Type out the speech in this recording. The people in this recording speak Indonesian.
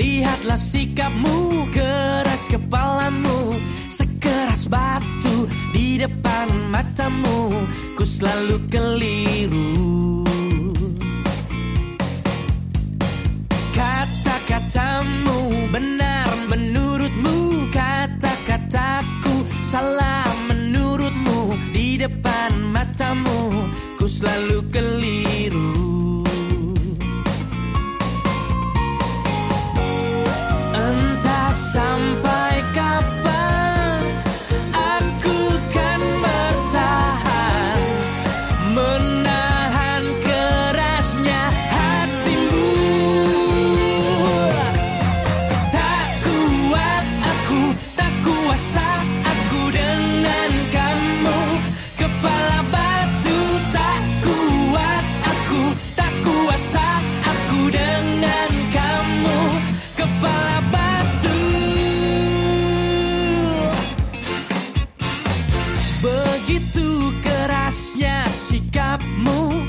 Lihatlah sikapmu Keras kepalamu Sekeras batu Di depan matamu Ku selalu keliru. Kata-katamu benar menurutmu Kata-kataku salah menurutmu Di depan matamu Ku selalu keliru move